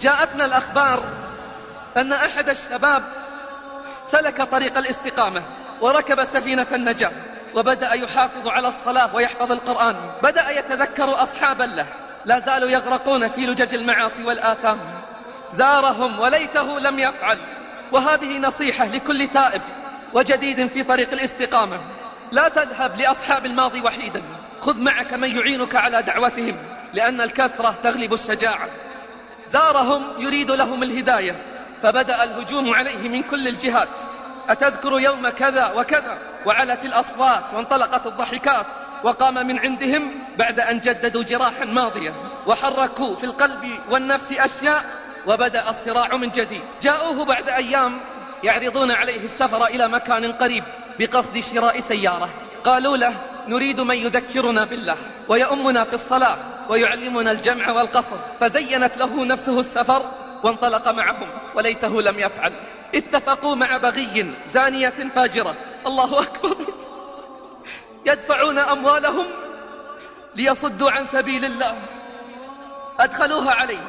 جاءتنا الأخبار أن أحد الشباب سلك طريق الاستقامة وركب سفينة النجاة وبدأ يحافظ على الصلاة ويحفظ القرآن. بدأ يتذكر أصحابا له. لا زالوا يغرقون في لجج المعاصي والآثام. زارهم وليته لم يفعل. وهذه نصيحة لكل تائب وجديد في طريق الاستقامة. لا تذهب لأصحاب الماضي وحيدا. خذ معك من يعينك على دعوتهم لأن الكثرة تغلب الشجاعة. زارهم يريد لهم الهداية فبدأ الهجوم عليه من كل الجهات. أتذكر يوم كذا وكذا وعلت الأصوات وانطلقت الضحكات وقام من عندهم بعد أن جددوا جراحا ماضية وحركوا في القلب والنفس أشياء وبدأ الصراع من جديد. جاءوه بعد أيام يعرضون عليه السفر إلى مكان قريب بقصد شراء سيارة. قالوا له نريد من يذكرنا بالله ويؤمنا في الصلاة. ويعلمنا الجمع والقصر. فزينت له نفسه السفر وانطلق معهم وليته لم يفعل. اتفقوا مع بغي زانية فاجرة. الله أكبر. يدفعون أموالهم ليصدوا عن سبيل الله. أدخلوها عليه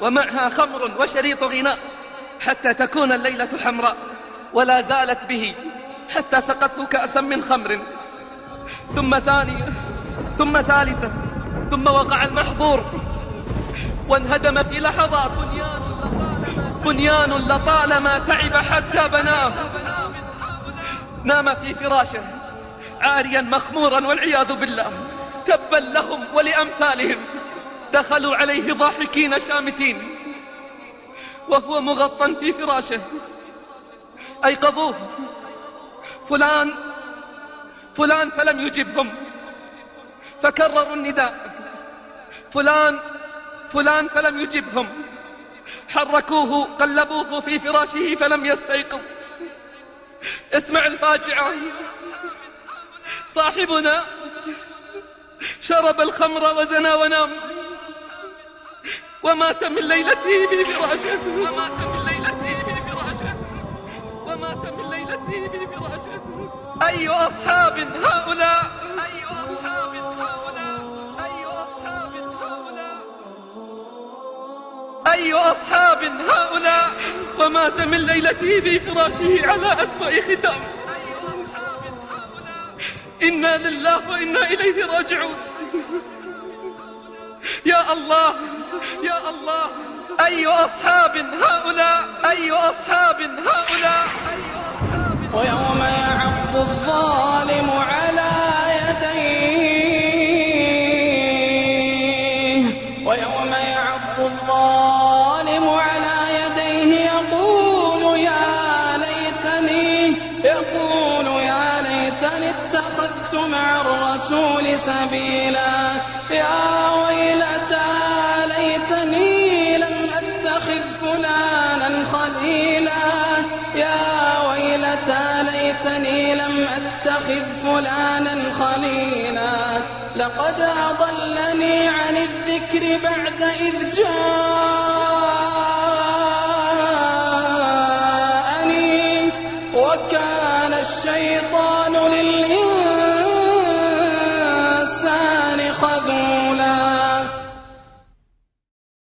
ومعها خمر وشريط غناء حتى تكون الليلة حمراء ولا زالت به حتى سقته كأسا من خمر. ثم ثانية ثم ثالثة ثم وقع المحظور. وانهدم في لحظات بنيان لطالما تعب حتى بناه. نام في فراشه. عاريا مخمورا والعياذ بالله. تبا لهم ولأمثالهم. دخلوا عليه ضاحكين شامتين. وهو مغطى في فراشه. أيقظوه. فلان فلان فلم يجبهم. فكرروا النداء. فلان فلان فلم يجبهم. حركوه قلبوه في فراشه فلم يستيقظ. اسمع الفاجعة. صاحبنا شرب الخمر وزنى ونام. ومات من ليلته في فراشه. ومات من ليلته في فراشه. ومات من ليلته في فراشه. أي أصحاب هؤلاء؟ أي أصحاب هؤلاء؟ أي أصحاب هؤلاء ومات من ليلته في فراشه على أسوأ ختام. إنا لله وإنا إليه راجعون. يا الله يا الله. أي أصحاب هؤلاء أي أصحاب هؤلاء. ويوم مع الرسول سبيلا. يا ويلتى ليتني لم أتخذ فلانا خليلا. يا ويلتى ليتني لم أتخذ فلانا خليلا. لقد أضلني عن الذكر بعد إذ جاءني وكان الشيطان للإنسان